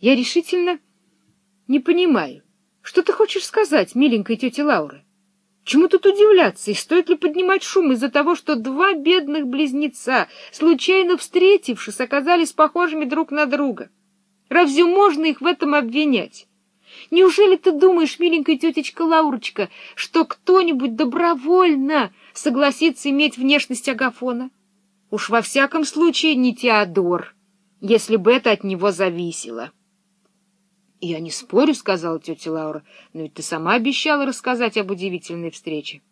Я решительно не понимаю, что ты хочешь сказать, миленькая тетя Лаура? Чему тут удивляться, и стоит ли поднимать шум из-за того, что два бедных близнеца, случайно встретившись, оказались похожими друг на друга? Разве можно их в этом обвинять? Неужели ты думаешь, миленькая тетечка Лаурочка, что кто-нибудь добровольно согласится иметь внешность Агафона? Уж во всяком случае не Теодор, если бы это от него зависело. — Я не спорю, — сказала тетя Лаура, — но ведь ты сама обещала рассказать об удивительной встрече.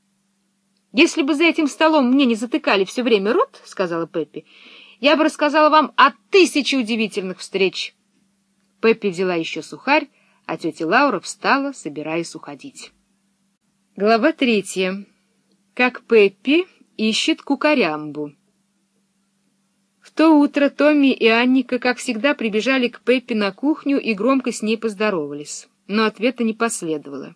— Если бы за этим столом мне не затыкали все время рот, — сказала Пеппи, — я бы рассказала вам о тысяче удивительных встреч. Пеппи взяла еще сухарь, а тетя Лаура встала, собираясь уходить. Глава третья. Как Пеппи ищет кукарямбу. В то утро Томми и Анника, как всегда, прибежали к Пеппи на кухню и громко с ней поздоровались, но ответа не последовало.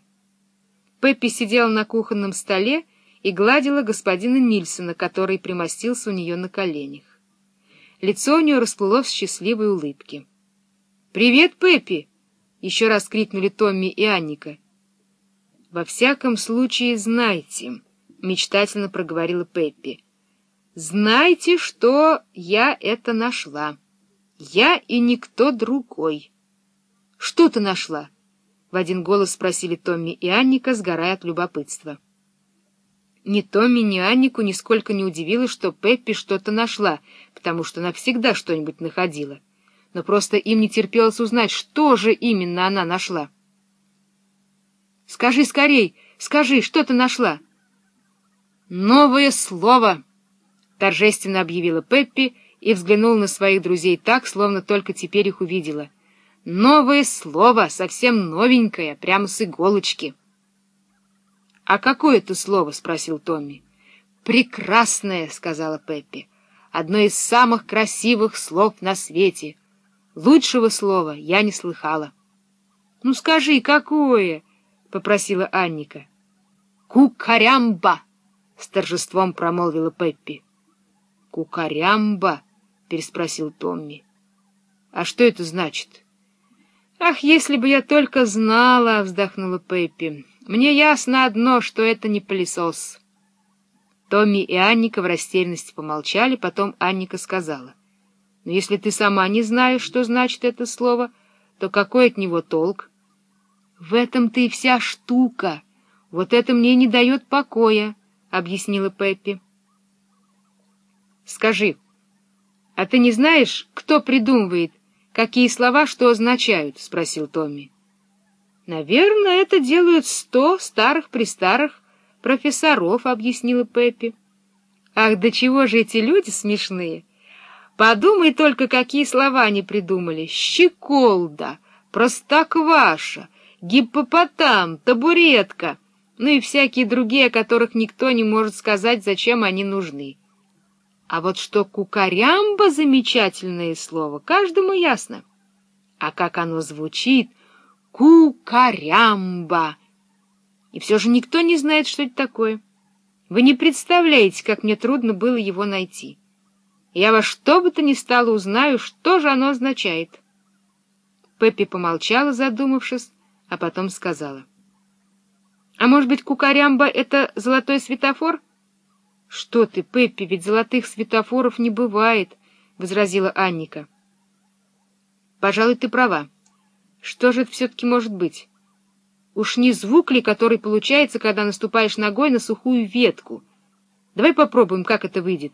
Пеппи сидела на кухонном столе и гладила господина Нильсона, который примостился у нее на коленях. Лицо у нее расплылось в счастливой улыбке. — Привет, Пеппи! — еще раз крикнули Томми и Анника. — Во всяком случае, знайте, — мечтательно проговорила Пеппи, — Знайте, что я это нашла. Я и никто другой. — Что ты нашла? — в один голос спросили Томми и Анника, сгорая от любопытства. Ни Томми, ни Аннику нисколько не удивилось, что Пеппи что-то нашла, потому что она всегда что-нибудь находила. Но просто им не терпелось узнать, что же именно она нашла. — Скажи скорей, скажи, что ты нашла? — Новое слово! — торжественно объявила Пеппи и взглянула на своих друзей так, словно только теперь их увидела. Новое слово, совсем новенькое, прямо с иголочки. — А какое это слово? — спросил Томми. — Прекрасное, — сказала Пеппи. — Одно из самых красивых слов на свете. Лучшего слова я не слыхала. — Ну, скажи, какое? — попросила Анника. — Кукарямба! — с торжеством промолвила Пеппи. «Кукарямба?» — переспросил Томми. «А что это значит?» «Ах, если бы я только знала!» — вздохнула Пеппи. «Мне ясно одно, что это не пылесос». Томми и Анника в растерянности помолчали, потом Анника сказала. «Но если ты сама не знаешь, что значит это слово, то какой от него толк?» «В этом-то и вся штука. Вот это мне не дает покоя», — объяснила Пеппи. Скажи, а ты не знаешь, кто придумывает, какие слова что означают? — спросил Томми. — Наверное, это делают сто старых-престарых профессоров, — объяснила Пеппи. — Ах, да чего же эти люди смешные! Подумай только, какие слова они придумали. Щеколда, простокваша, гиппопотам, табуретка, ну и всякие другие, о которых никто не может сказать, зачем они нужны. А вот что кукарямба — замечательное слово, каждому ясно. А как оно звучит — кукарямба! И все же никто не знает, что это такое. Вы не представляете, как мне трудно было его найти. Я во что бы то ни стало узнаю, что же оно означает. Пеппи помолчала, задумавшись, а потом сказала. — А может быть, кукарямба — это золотой светофор? —— Что ты, Пеппи, ведь золотых светофоров не бывает, — возразила Анника. — Пожалуй, ты права. Что же это все-таки может быть? Уж не звук ли, который получается, когда наступаешь ногой на сухую ветку? Давай попробуем, как это выйдет.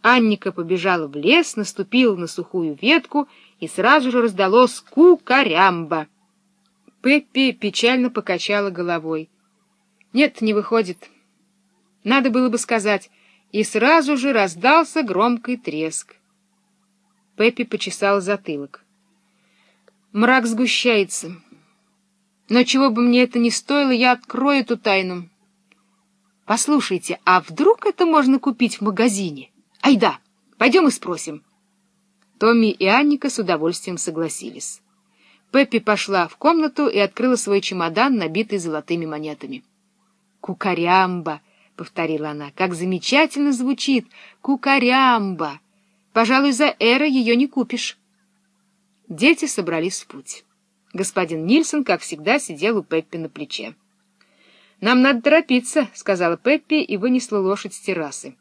Анника побежала в лес, наступила на сухую ветку, и сразу же раздалось ку-карямба. Пеппи печально покачала головой. — Нет, не выходит. — надо было бы сказать, и сразу же раздался громкий треск. Пеппи почесал затылок. Мрак сгущается. Но чего бы мне это ни стоило, я открою эту тайну. Послушайте, а вдруг это можно купить в магазине? Айда, пойдем и спросим. Томми и Анника с удовольствием согласились. Пеппи пошла в комнату и открыла свой чемодан, набитый золотыми монетами. «Кукарямба!» — повторила она. — Как замечательно звучит! Кукарямба! Пожалуй, за эра ее не купишь. Дети собрались в путь. Господин Нильсон, как всегда, сидел у Пеппи на плече. «Нам надо торопиться», — сказала Пеппи и вынесла лошадь с террасы.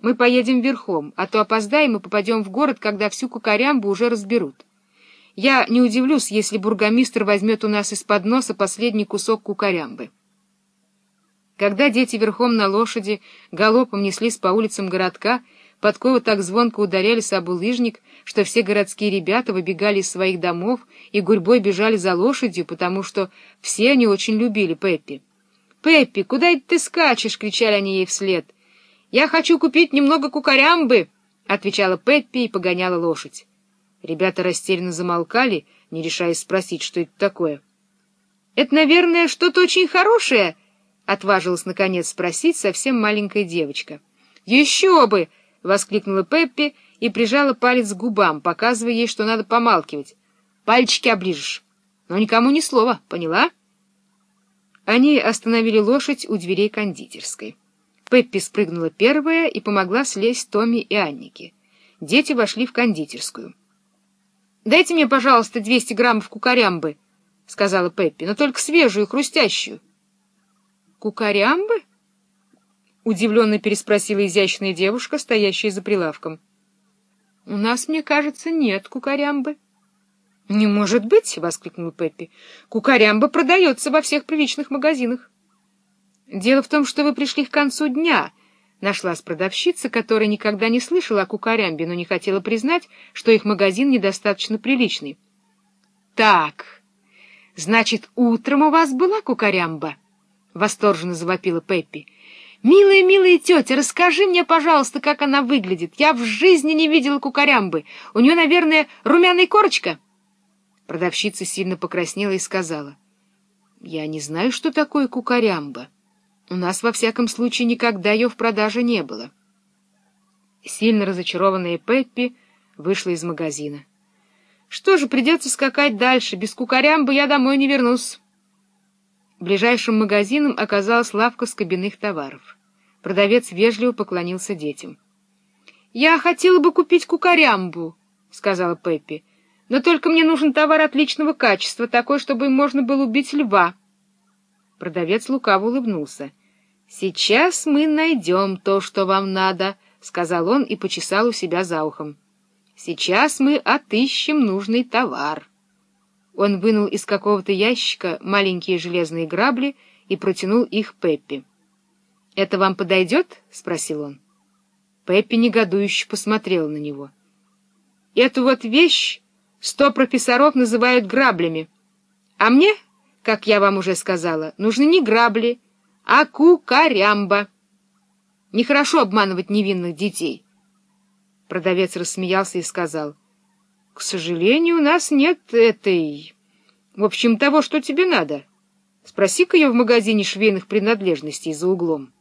«Мы поедем верхом, а то опоздаем и попадем в город, когда всю кукарямбу уже разберут. Я не удивлюсь, если бургомистр возьмет у нас из-под носа последний кусок кукарямбы». Когда дети верхом на лошади галопом неслись по улицам городка, подковы так звонко ударялись об улыжник, что все городские ребята выбегали из своих домов и гурьбой бежали за лошадью, потому что все они очень любили Пеппи. «Пеппи, куда это ты скачешь?» — кричали они ей вслед. «Я хочу купить немного кукарямбы!» — отвечала Пеппи и погоняла лошадь. Ребята растерянно замолкали, не решаясь спросить, что это такое. «Это, наверное, что-то очень хорошее!» — отважилась, наконец, спросить совсем маленькая девочка. «Еще бы!» — воскликнула Пеппи и прижала палец к губам, показывая ей, что надо помалкивать. «Пальчики оближешь, но никому ни слова, поняла?» Они остановили лошадь у дверей кондитерской. Пеппи спрыгнула первая и помогла слезть Томми и Аннике. Дети вошли в кондитерскую. «Дайте мне, пожалуйста, 200 граммов кукарямбы», — сказала Пеппи, — «но только свежую, хрустящую». «Кукарямбы?» — удивленно переспросила изящная девушка, стоящая за прилавком. — У нас, мне кажется, нет кукарямбы. — Не может быть! — воскликнула Пеппи. — Кукарямба продается во всех приличных магазинах. — Дело в том, что вы пришли к концу дня, — нашлась продавщица, которая никогда не слышала о кукарямбе, но не хотела признать, что их магазин недостаточно приличный. — Так, значит, утром у вас была кукарямба? —— восторженно завопила Пеппи. «Милая, милая тетя, расскажи мне, пожалуйста, как она выглядит. Я в жизни не видела кукарямбы. У нее, наверное, румяная корочка?» Продавщица сильно покраснела и сказала. «Я не знаю, что такое кукарямба. У нас, во всяком случае, никогда ее в продаже не было». Сильно разочарованная Пеппи вышла из магазина. «Что же, придется скакать дальше. Без кукарямбы я домой не вернусь». Ближайшим магазином оказалась лавка с кабинных товаров. Продавец вежливо поклонился детям. — Я хотела бы купить кукарямбу, — сказала Пеппи, — но только мне нужен товар отличного качества, такой, чтобы можно было убить льва. Продавец лукаво улыбнулся. — Сейчас мы найдем то, что вам надо, — сказал он и почесал у себя за ухом. — Сейчас мы отыщем нужный товар. Он вынул из какого-то ящика маленькие железные грабли и протянул их Пеппи. — Это вам подойдет? — спросил он. Пеппи негодующе посмотрела на него. — Эту вот вещь сто профессоров называют граблями. А мне, как я вам уже сказала, нужны не грабли, а кукарямба. Нехорошо обманывать невинных детей. Продавец рассмеялся и сказал — к сожалению, у нас нет этой... В общем, того, что тебе надо. Спроси-ка ее в магазине швейных принадлежностей за углом.